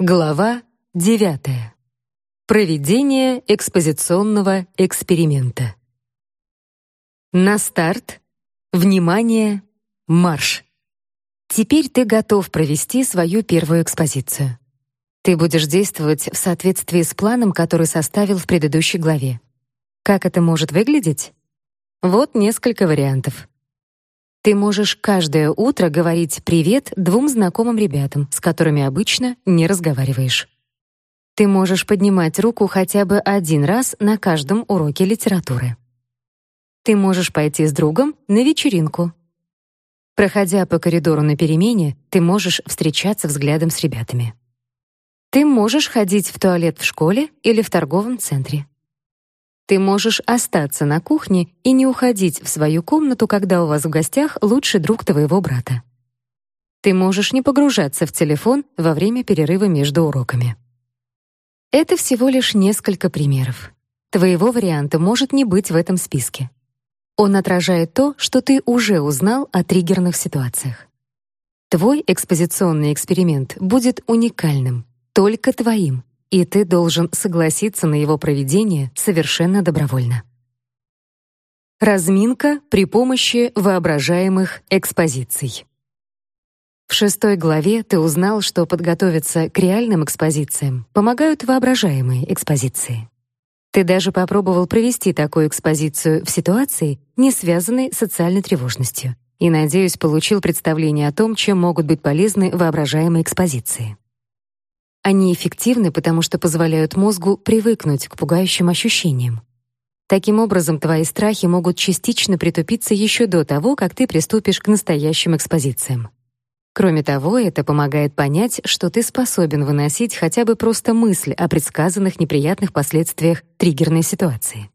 Глава 9. Проведение экспозиционного эксперимента. На старт. Внимание. Марш. Теперь ты готов провести свою первую экспозицию. Ты будешь действовать в соответствии с планом, который составил в предыдущей главе. Как это может выглядеть? Вот несколько вариантов. Ты можешь каждое утро говорить привет двум знакомым ребятам, с которыми обычно не разговариваешь. Ты можешь поднимать руку хотя бы один раз на каждом уроке литературы. Ты можешь пойти с другом на вечеринку. Проходя по коридору на перемене, ты можешь встречаться взглядом с ребятами. Ты можешь ходить в туалет в школе или в торговом центре. Ты можешь остаться на кухне и не уходить в свою комнату, когда у вас в гостях лучший друг твоего брата. Ты можешь не погружаться в телефон во время перерыва между уроками. Это всего лишь несколько примеров. Твоего варианта может не быть в этом списке. Он отражает то, что ты уже узнал о триггерных ситуациях. Твой экспозиционный эксперимент будет уникальным, только твоим, и ты должен согласиться на его проведение совершенно добровольно. Разминка при помощи воображаемых экспозиций. В шестой главе ты узнал, что подготовиться к реальным экспозициям помогают воображаемые экспозиции. Ты даже попробовал провести такую экспозицию в ситуации, не связанной с социальной тревожностью, и, надеюсь, получил представление о том, чем могут быть полезны воображаемые экспозиции. Они эффективны, потому что позволяют мозгу привыкнуть к пугающим ощущениям. Таким образом, твои страхи могут частично притупиться еще до того, как ты приступишь к настоящим экспозициям. Кроме того, это помогает понять, что ты способен выносить хотя бы просто мысль о предсказанных неприятных последствиях триггерной ситуации.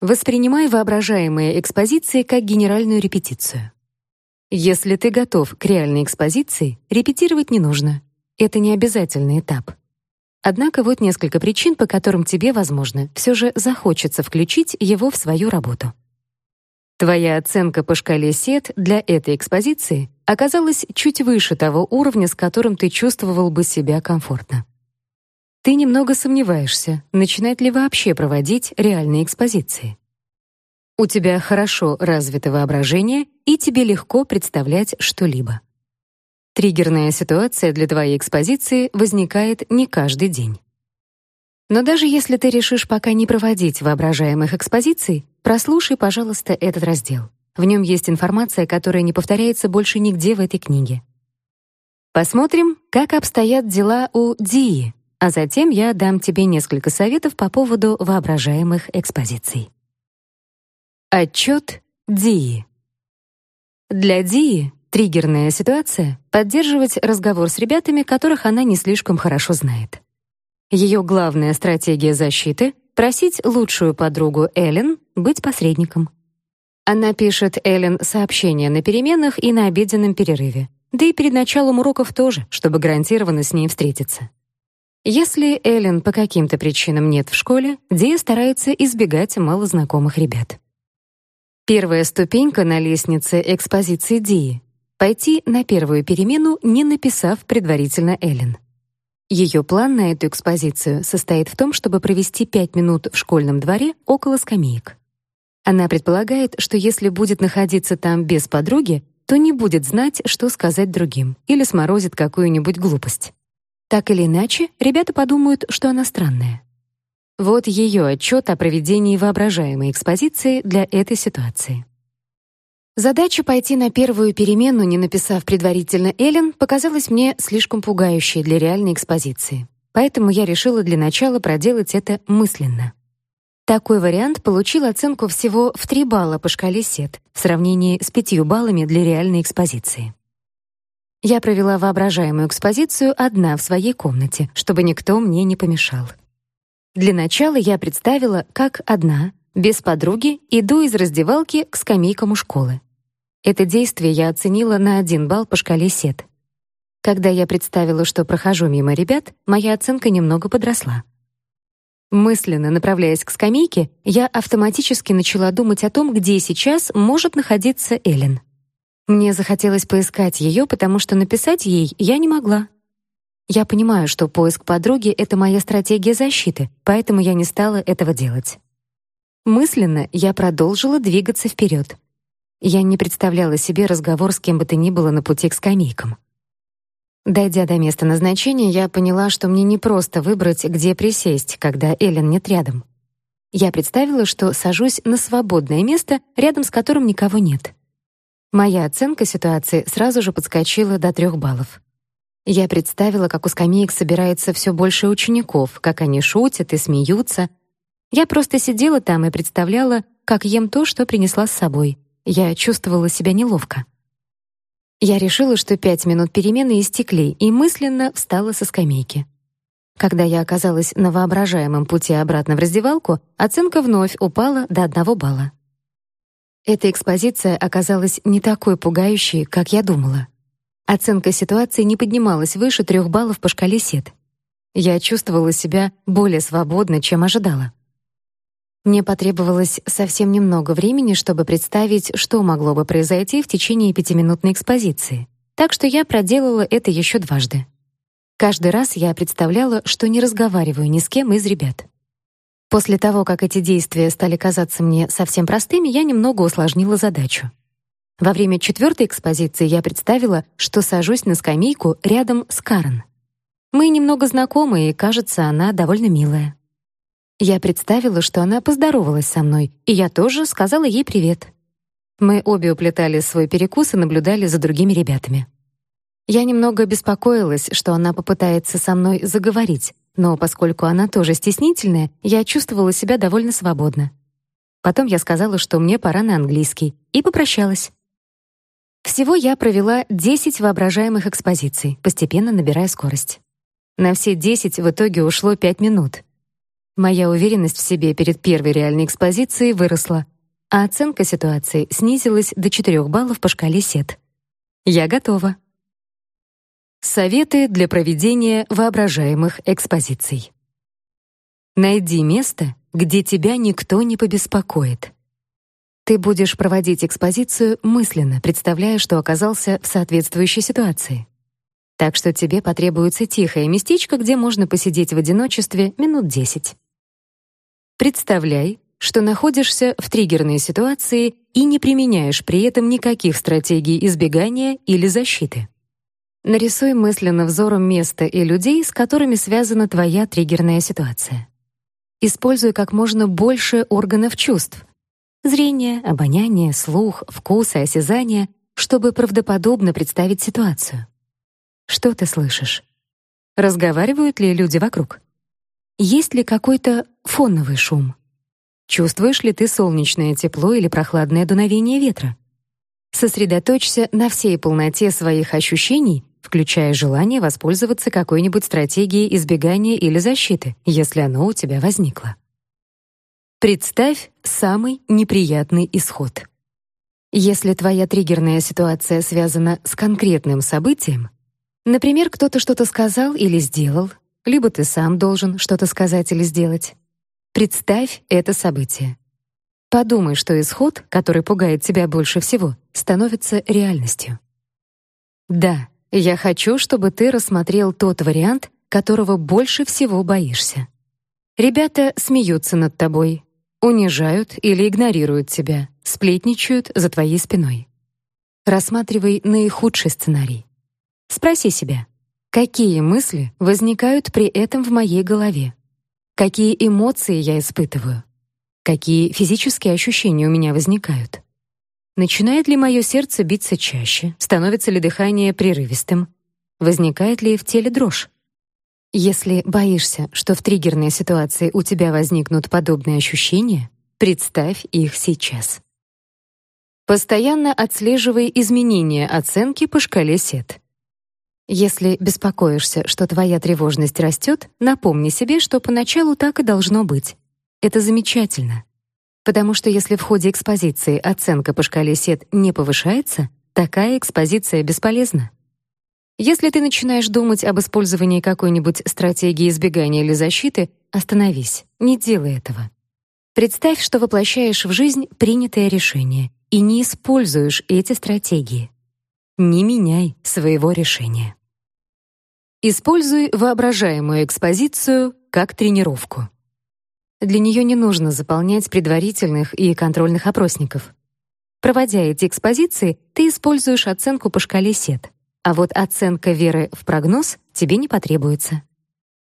Воспринимай воображаемые экспозиции как генеральную репетицию. Если ты готов к реальной экспозиции, репетировать не нужно. Это не обязательный этап. Однако вот несколько причин, по которым тебе, возможно, все же захочется включить его в свою работу. Твоя оценка по шкале СЕТ для этой экспозиции оказалась чуть выше того уровня, с которым ты чувствовал бы себя комфортно. Ты немного сомневаешься, начинать ли вообще проводить реальные экспозиции. У тебя хорошо развито воображение, и тебе легко представлять что-либо. Триггерная ситуация для твоей экспозиции возникает не каждый день. Но даже если ты решишь пока не проводить воображаемых экспозиций, прослушай, пожалуйста, этот раздел. В нем есть информация, которая не повторяется больше нигде в этой книге. Посмотрим, как обстоят дела у Дии, а затем я дам тебе несколько советов по поводу воображаемых экспозиций. Отчет Дии. Для Дии Триггерная ситуация — поддерживать разговор с ребятами, которых она не слишком хорошо знает. Ее главная стратегия защиты — просить лучшую подругу Эллен быть посредником. Она пишет Эллен сообщения на переменах и на обеденном перерыве, да и перед началом уроков тоже, чтобы гарантированно с ней встретиться. Если Эллен по каким-то причинам нет в школе, Дия старается избегать малознакомых ребят. Первая ступенька на лестнице экспозиции Дии пойти на первую перемену, не написав предварительно Эллен. Ее план на эту экспозицию состоит в том, чтобы провести пять минут в школьном дворе около скамеек. Она предполагает, что если будет находиться там без подруги, то не будет знать, что сказать другим, или сморозит какую-нибудь глупость. Так или иначе, ребята подумают, что она странная. Вот ее отчет о проведении воображаемой экспозиции для этой ситуации. Задача пойти на первую перемену, не написав предварительно Эллен, показалась мне слишком пугающей для реальной экспозиции. Поэтому я решила для начала проделать это мысленно. Такой вариант получил оценку всего в 3 балла по шкале СЕТ в сравнении с 5 баллами для реальной экспозиции. Я провела воображаемую экспозицию одна в своей комнате, чтобы никто мне не помешал. Для начала я представила, как одна, без подруги, иду из раздевалки к скамейкам у школы. Это действие я оценила на один балл по шкале СЕТ. Когда я представила, что прохожу мимо ребят, моя оценка немного подросла. Мысленно направляясь к скамейке, я автоматически начала думать о том, где сейчас может находиться Эллен. Мне захотелось поискать ее, потому что написать ей я не могла. Я понимаю, что поиск подруги — это моя стратегия защиты, поэтому я не стала этого делать. Мысленно я продолжила двигаться вперед. Я не представляла себе разговор с кем бы то ни было на пути к скамейкам. Дойдя до места назначения, я поняла, что мне не просто выбрать, где присесть, когда Эллен нет рядом. Я представила, что сажусь на свободное место, рядом с которым никого нет. Моя оценка ситуации сразу же подскочила до трех баллов. Я представила, как у скамеек собирается все больше учеников, как они шутят и смеются. Я просто сидела там и представляла, как ем то, что принесла с собой. Я чувствовала себя неловко. Я решила, что пять минут перемены истекли, и мысленно встала со скамейки. Когда я оказалась на воображаемом пути обратно в раздевалку, оценка вновь упала до одного балла. Эта экспозиция оказалась не такой пугающей, как я думала. Оценка ситуации не поднималась выше трех баллов по шкале СЕТ. Я чувствовала себя более свободно, чем ожидала. Мне потребовалось совсем немного времени, чтобы представить, что могло бы произойти в течение пятиминутной экспозиции. Так что я проделала это еще дважды. Каждый раз я представляла, что не разговариваю ни с кем из ребят. После того, как эти действия стали казаться мне совсем простыми, я немного усложнила задачу. Во время четвертой экспозиции я представила, что сажусь на скамейку рядом с Карен. Мы немного знакомы, и, кажется, она довольно милая. Я представила, что она поздоровалась со мной, и я тоже сказала ей привет. Мы обе уплетали свой перекус и наблюдали за другими ребятами. Я немного беспокоилась, что она попытается со мной заговорить, но поскольку она тоже стеснительная, я чувствовала себя довольно свободно. Потом я сказала, что мне пора на английский, и попрощалась. Всего я провела 10 воображаемых экспозиций, постепенно набирая скорость. На все 10 в итоге ушло 5 минут. Моя уверенность в себе перед первой реальной экспозицией выросла, а оценка ситуации снизилась до 4 баллов по шкале СЕТ. Я готова. Советы для проведения воображаемых экспозиций. Найди место, где тебя никто не побеспокоит. Ты будешь проводить экспозицию мысленно, представляя, что оказался в соответствующей ситуации. Так что тебе потребуется тихое местечко, где можно посидеть в одиночестве минут 10. Представляй, что находишься в триггерной ситуации и не применяешь при этом никаких стратегий избегания или защиты. Нарисуй мысленно взором место и людей, с которыми связана твоя триггерная ситуация. Используй как можно больше органов чувств, зрение, обоняние, слух, вкус и осязание, чтобы правдоподобно представить ситуацию. Что ты слышишь? Разговаривают ли люди вокруг? Есть ли какой-то фоновый шум? Чувствуешь ли ты солнечное тепло или прохладное дуновение ветра? Сосредоточься на всей полноте своих ощущений, включая желание воспользоваться какой-нибудь стратегией избегания или защиты, если оно у тебя возникло. Представь самый неприятный исход. Если твоя триггерная ситуация связана с конкретным событием, например, кто-то что-то сказал или сделал, либо ты сам должен что-то сказать или сделать, представь это событие. Подумай, что исход, который пугает тебя больше всего, становится реальностью. Да, я хочу, чтобы ты рассмотрел тот вариант, которого больше всего боишься. Ребята смеются над тобой, унижают или игнорируют тебя, сплетничают за твоей спиной. Рассматривай наихудший сценарий. Спроси себя: какие мысли возникают при этом в моей голове? Какие эмоции я испытываю? Какие физические ощущения у меня возникают? Начинает ли мое сердце биться чаще? Становится ли дыхание прерывистым? Возникает ли в теле дрожь? Если боишься, что в триггерной ситуации у тебя возникнут подобные ощущения, представь их сейчас. Постоянно отслеживай изменения оценки по шкале СЕТ. Если беспокоишься, что твоя тревожность растет, напомни себе, что поначалу так и должно быть. Это замечательно. Потому что если в ходе экспозиции оценка по шкале СЕТ не повышается, такая экспозиция бесполезна. Если ты начинаешь думать об использовании какой-нибудь стратегии избегания или защиты, остановись, не делай этого. Представь, что воплощаешь в жизнь принятое решение и не используешь эти стратегии. Не меняй своего решения. Используй воображаемую экспозицию как тренировку. Для нее не нужно заполнять предварительных и контрольных опросников. Проводя эти экспозиции, ты используешь оценку по шкале СЕТ, а вот оценка веры в прогноз тебе не потребуется.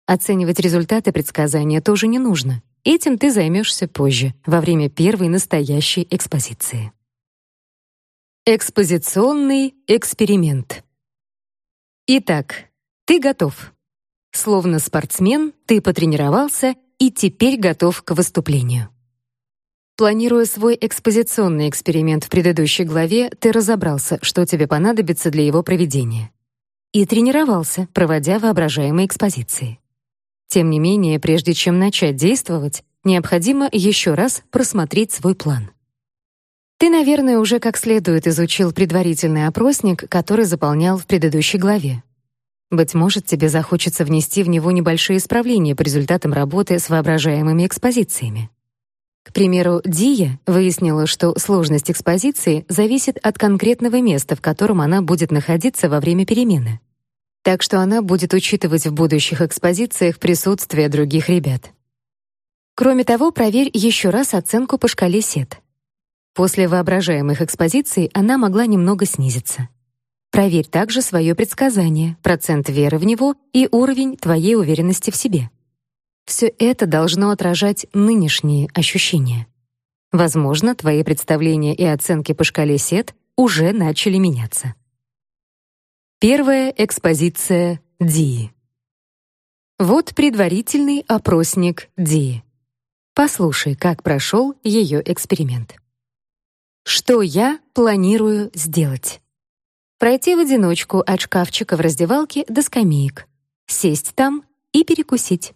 Оценивать результаты предсказания тоже не нужно. Этим ты займешься позже, во время первой настоящей экспозиции. Экспозиционный эксперимент. Итак, ты готов. Словно спортсмен, ты потренировался и теперь готов к выступлению. Планируя свой экспозиционный эксперимент в предыдущей главе, ты разобрался, что тебе понадобится для его проведения. И тренировался, проводя воображаемые экспозиции. Тем не менее, прежде чем начать действовать, необходимо еще раз просмотреть свой план. Ты, наверное, уже как следует изучил предварительный опросник, который заполнял в предыдущей главе. Быть может, тебе захочется внести в него небольшие исправления по результатам работы с воображаемыми экспозициями. К примеру, Дия выяснила, что сложность экспозиции зависит от конкретного места, в котором она будет находиться во время перемены. Так что она будет учитывать в будущих экспозициях присутствие других ребят. Кроме того, проверь еще раз оценку по шкале СЕТ. После воображаемых экспозиций она могла немного снизиться. Проверь также свое предсказание, процент веры в него и уровень твоей уверенности в себе. Все это должно отражать нынешние ощущения. Возможно, твои представления и оценки по шкале СЕТ уже начали меняться. Первая экспозиция Ди. Вот предварительный опросник Ди. Послушай, как прошел ее эксперимент. Что я планирую сделать? Пройти в одиночку от шкафчика в раздевалке до скамеек, сесть там и перекусить.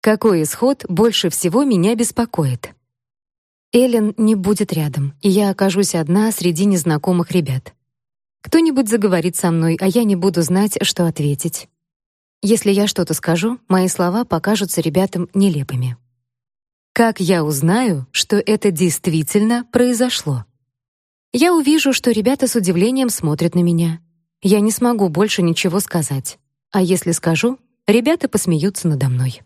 Какой исход больше всего меня беспокоит? Эллен не будет рядом, и я окажусь одна среди незнакомых ребят. Кто-нибудь заговорит со мной, а я не буду знать, что ответить. Если я что-то скажу, мои слова покажутся ребятам нелепыми. Как я узнаю, что это действительно произошло? Я увижу, что ребята с удивлением смотрят на меня. Я не смогу больше ничего сказать. А если скажу, ребята посмеются надо мной.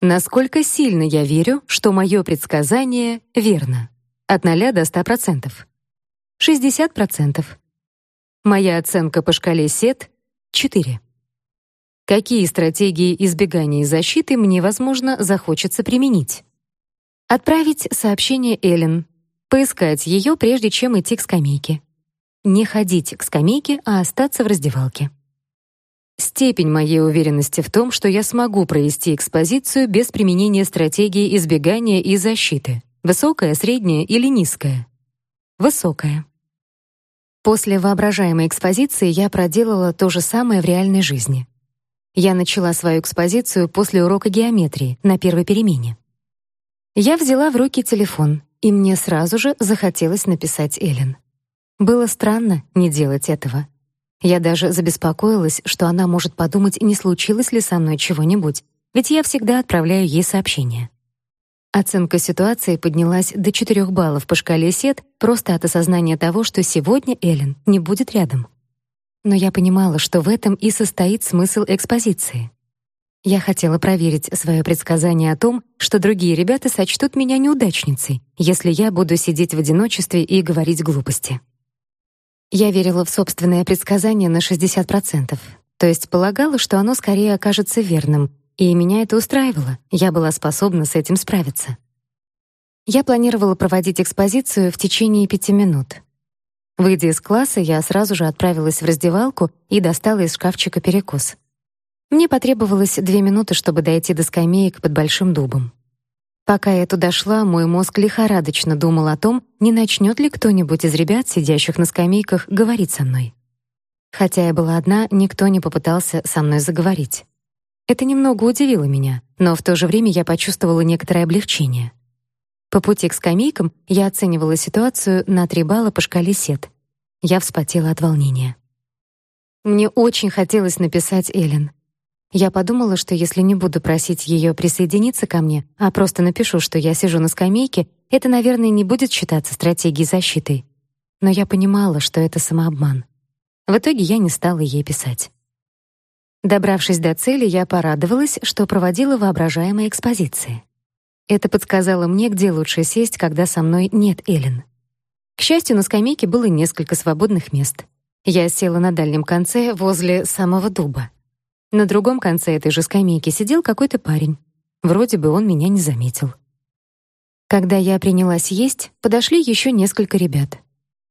Насколько сильно я верю, что мое предсказание верно? От 0 до 100%. 60%. Моя оценка по шкале СЕТ — 4. Какие стратегии избегания и защиты мне, возможно, захочется применить? Отправить сообщение Эллен, поискать ее, прежде чем идти к скамейке. Не ходить к скамейке, а остаться в раздевалке. Степень моей уверенности в том, что я смогу провести экспозицию без применения стратегии избегания и защиты. Высокая, средняя или низкая? Высокая. После воображаемой экспозиции я проделала то же самое в реальной жизни. Я начала свою экспозицию после урока геометрии на первой перемене. Я взяла в руки телефон, и мне сразу же захотелось написать Элен. Было странно не делать этого. Я даже забеспокоилась, что она может подумать, не случилось ли со мной чего-нибудь, ведь я всегда отправляю ей сообщения. Оценка ситуации поднялась до 4 баллов по шкале СЕТ просто от осознания того, что сегодня Элен не будет рядом. Но я понимала, что в этом и состоит смысл экспозиции. Я хотела проверить свое предсказание о том, что другие ребята сочтут меня неудачницей, если я буду сидеть в одиночестве и говорить глупости. Я верила в собственное предсказание на 60%, то есть полагала, что оно скорее окажется верным, и меня это устраивало. Я была способна с этим справиться. Я планировала проводить экспозицию в течение пяти минут. Выйдя из класса, я сразу же отправилась в раздевалку и достала из шкафчика перекус. Мне потребовалось две минуты, чтобы дойти до скамеек под большим дубом. Пока я туда шла, мой мозг лихорадочно думал о том, не начнет ли кто-нибудь из ребят, сидящих на скамейках, говорить со мной. Хотя я была одна, никто не попытался со мной заговорить. Это немного удивило меня, но в то же время я почувствовала некоторое облегчение. По пути к скамейкам я оценивала ситуацию на три балла по шкале СЕТ. Я вспотела от волнения. Мне очень хотелось написать Элен. Я подумала, что если не буду просить ее присоединиться ко мне, а просто напишу, что я сижу на скамейке, это, наверное, не будет считаться стратегией защиты. Но я понимала, что это самообман. В итоге я не стала ей писать. Добравшись до цели, я порадовалась, что проводила воображаемые экспозиции. Это подсказало мне, где лучше сесть, когда со мной нет Эллен. К счастью, на скамейке было несколько свободных мест. Я села на дальнем конце возле самого дуба. На другом конце этой же скамейки сидел какой-то парень. Вроде бы он меня не заметил. Когда я принялась есть, подошли еще несколько ребят.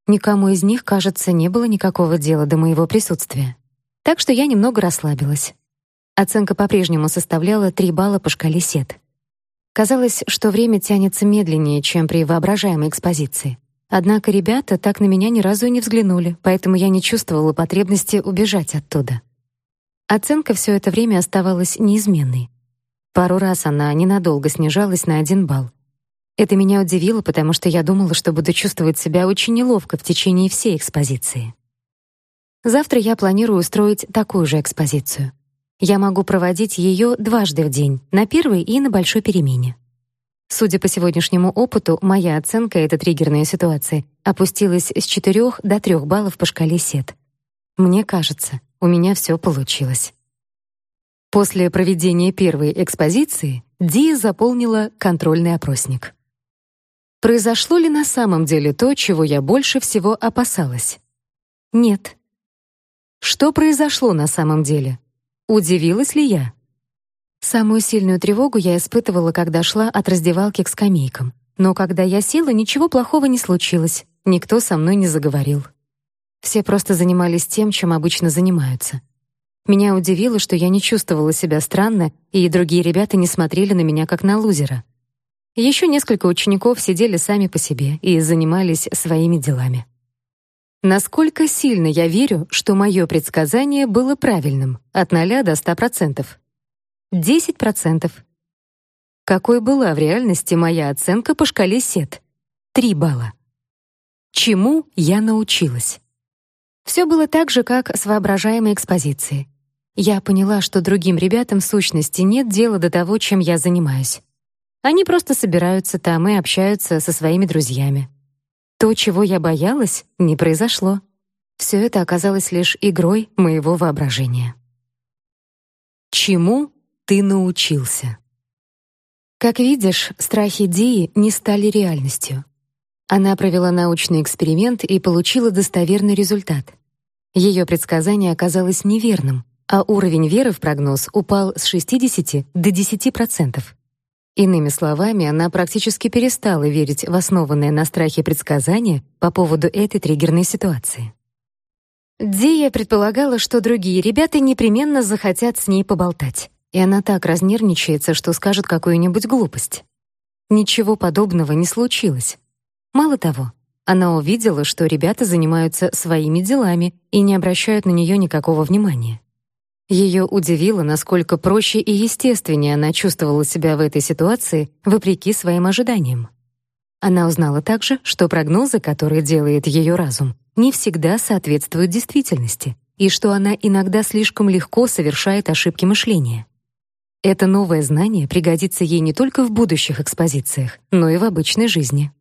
Никому из них, кажется, не было никакого дела до моего присутствия. Так что я немного расслабилась. Оценка по-прежнему составляла 3 балла по шкале СЕТ. Казалось, что время тянется медленнее, чем при воображаемой экспозиции. Однако ребята так на меня ни разу и не взглянули, поэтому я не чувствовала потребности убежать оттуда. Оценка все это время оставалась неизменной. Пару раз она ненадолго снижалась на один балл. Это меня удивило, потому что я думала, что буду чувствовать себя очень неловко в течение всей экспозиции. Завтра я планирую устроить такую же экспозицию. Я могу проводить ее дважды в день, на первой и на большой перемене. Судя по сегодняшнему опыту, моя оценка этой триггерной ситуации опустилась с 4 до 3 баллов по шкале СЕТ. Мне кажется, у меня все получилось. После проведения первой экспозиции Ди заполнила контрольный опросник. Произошло ли на самом деле то, чего я больше всего опасалась? Нет. Что произошло на самом деле? Удивилась ли я? Самую сильную тревогу я испытывала, когда шла от раздевалки к скамейкам. Но когда я села, ничего плохого не случилось. Никто со мной не заговорил. Все просто занимались тем, чем обычно занимаются. Меня удивило, что я не чувствовала себя странно, и другие ребята не смотрели на меня как на лузера. Еще несколько учеников сидели сами по себе и занимались своими делами. Насколько сильно я верю, что мое предсказание было правильным, от 0 до 100%? 10%. Какой была в реальности моя оценка по шкале СЕТ? 3 балла. Чему я научилась? Все было так же, как с воображаемой экспозицией. Я поняла, что другим ребятам в сущности нет дела до того, чем я занимаюсь. Они просто собираются там и общаются со своими друзьями. То, чего я боялась, не произошло. Все это оказалось лишь игрой моего воображения. Чему ты научился? Как видишь, страхи Дии не стали реальностью. Она провела научный эксперимент и получила достоверный результат. Ее предсказание оказалось неверным, а уровень веры в прогноз упал с 60 до 10%. Иными словами, она практически перестала верить в основанное на страхе предсказания по поводу этой триггерной ситуации. Дия предполагала, что другие ребята непременно захотят с ней поболтать, и она так разнервничается, что скажет какую-нибудь глупость. Ничего подобного не случилось. Мало того, она увидела, что ребята занимаются своими делами и не обращают на нее никакого внимания. Ее удивило, насколько проще и естественнее она чувствовала себя в этой ситуации, вопреки своим ожиданиям. Она узнала также, что прогнозы, которые делает ее разум, не всегда соответствуют действительности, и что она иногда слишком легко совершает ошибки мышления. Это новое знание пригодится ей не только в будущих экспозициях, но и в обычной жизни.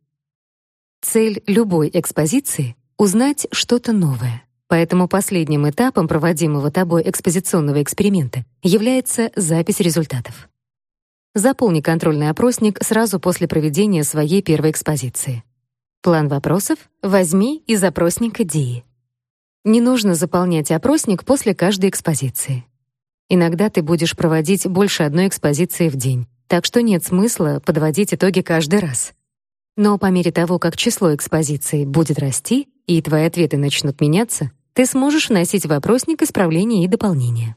Цель любой экспозиции — узнать что-то новое. Поэтому последним этапом проводимого тобой экспозиционного эксперимента является запись результатов. Заполни контрольный опросник сразу после проведения своей первой экспозиции. План вопросов возьми из опросника Дии. Не нужно заполнять опросник после каждой экспозиции. Иногда ты будешь проводить больше одной экспозиции в день, так что нет смысла подводить итоги каждый раз. Но по мере того, как число экспозиций будет расти и твои ответы начнут меняться, ты сможешь вносить в опросник исправления и дополнения.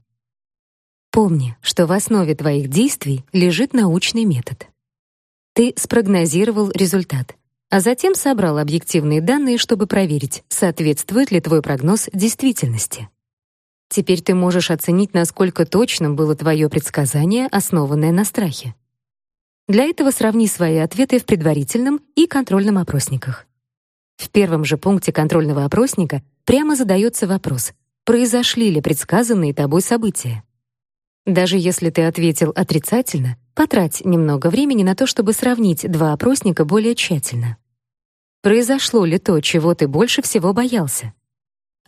Помни, что в основе твоих действий лежит научный метод. Ты спрогнозировал результат, а затем собрал объективные данные, чтобы проверить, соответствует ли твой прогноз действительности. Теперь ты можешь оценить, насколько точным было твое предсказание, основанное на страхе. Для этого сравни свои ответы в предварительном и контрольном опросниках. В первом же пункте контрольного опросника прямо задается вопрос, произошли ли предсказанные тобой события. Даже если ты ответил отрицательно, потрать немного времени на то, чтобы сравнить два опросника более тщательно. Произошло ли то, чего ты больше всего боялся?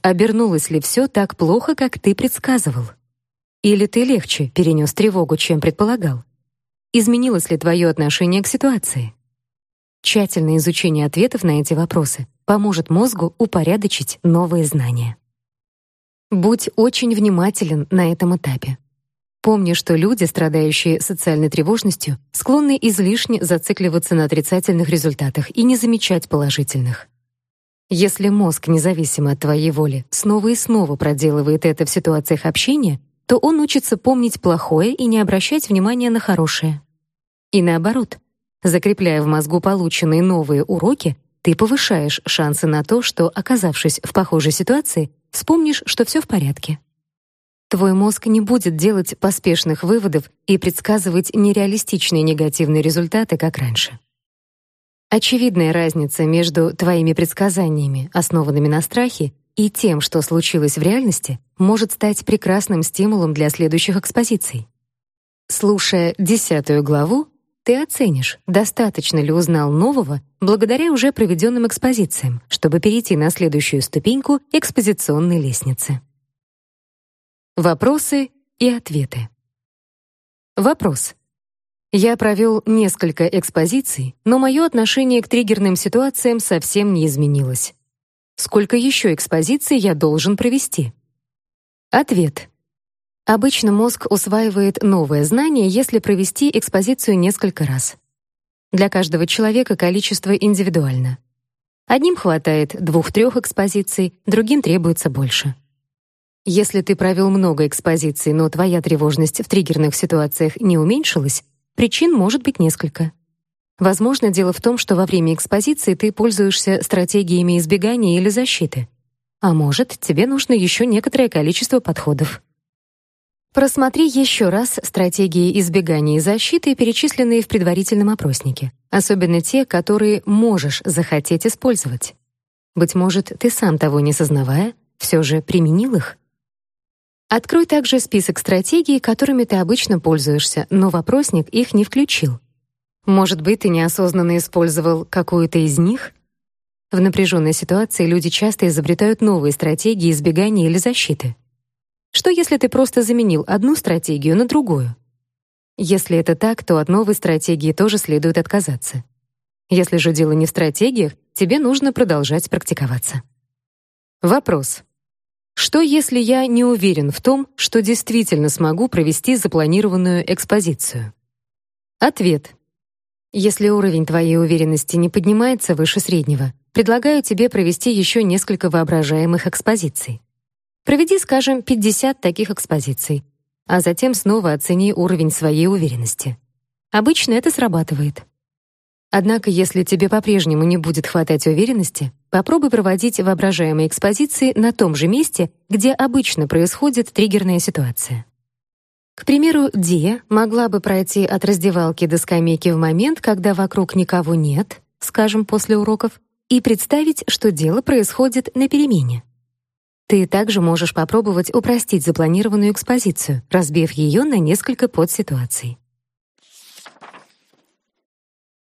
Обернулось ли все так плохо, как ты предсказывал? Или ты легче перенес тревогу, чем предполагал? Изменилось ли твое отношение к ситуации? Тщательное изучение ответов на эти вопросы поможет мозгу упорядочить новые знания. Будь очень внимателен на этом этапе. Помни, что люди, страдающие социальной тревожностью, склонны излишне зацикливаться на отрицательных результатах и не замечать положительных. Если мозг, независимо от твоей воли, снова и снова проделывает это в ситуациях общения, то он учится помнить плохое и не обращать внимания на хорошее. И наоборот, закрепляя в мозгу полученные новые уроки, ты повышаешь шансы на то, что, оказавшись в похожей ситуации, вспомнишь, что все в порядке. Твой мозг не будет делать поспешных выводов и предсказывать нереалистичные негативные результаты, как раньше. Очевидная разница между твоими предсказаниями, основанными на страхе, и тем, что случилось в реальности, может стать прекрасным стимулом для следующих экспозиций. Слушая десятую главу, ты оценишь, достаточно ли узнал нового благодаря уже проведенным экспозициям, чтобы перейти на следующую ступеньку экспозиционной лестницы. Вопросы и ответы. Вопрос. Я провел несколько экспозиций, но мое отношение к триггерным ситуациям совсем не изменилось. Сколько еще экспозиций я должен провести? Ответ. Обычно мозг усваивает новое знание, если провести экспозицию несколько раз. Для каждого человека количество индивидуально. Одним хватает двух-трех экспозиций, другим требуется больше. Если ты провел много экспозиций, но твоя тревожность в триггерных ситуациях не уменьшилась, причин может быть несколько. Возможно, дело в том, что во время экспозиции ты пользуешься стратегиями избегания или защиты. А может, тебе нужно еще некоторое количество подходов. Просмотри еще раз стратегии избегания и защиты, перечисленные в предварительном опроснике, особенно те, которые можешь захотеть использовать. Быть может, ты сам того не сознавая, все же применил их. Открой также список стратегий, которыми ты обычно пользуешься, но в опросник их не включил. Может быть, ты неосознанно использовал какую-то из них? В напряженной ситуации люди часто изобретают новые стратегии избегания или защиты. Что если ты просто заменил одну стратегию на другую? Если это так, то от новой стратегии тоже следует отказаться. Если же дело не в стратегиях, тебе нужно продолжать практиковаться. Вопрос: что если я не уверен в том, что действительно смогу провести запланированную экспозицию? Ответ. Если уровень твоей уверенности не поднимается выше среднего, предлагаю тебе провести еще несколько воображаемых экспозиций. Проведи, скажем, 50 таких экспозиций, а затем снова оцени уровень своей уверенности. Обычно это срабатывает. Однако, если тебе по-прежнему не будет хватать уверенности, попробуй проводить воображаемые экспозиции на том же месте, где обычно происходит триггерная ситуация. К примеру, Дия могла бы пройти от раздевалки до скамейки в момент, когда вокруг никого нет, скажем, после уроков, и представить, что дело происходит на перемене. Ты также можешь попробовать упростить запланированную экспозицию, разбив ее на несколько подситуаций.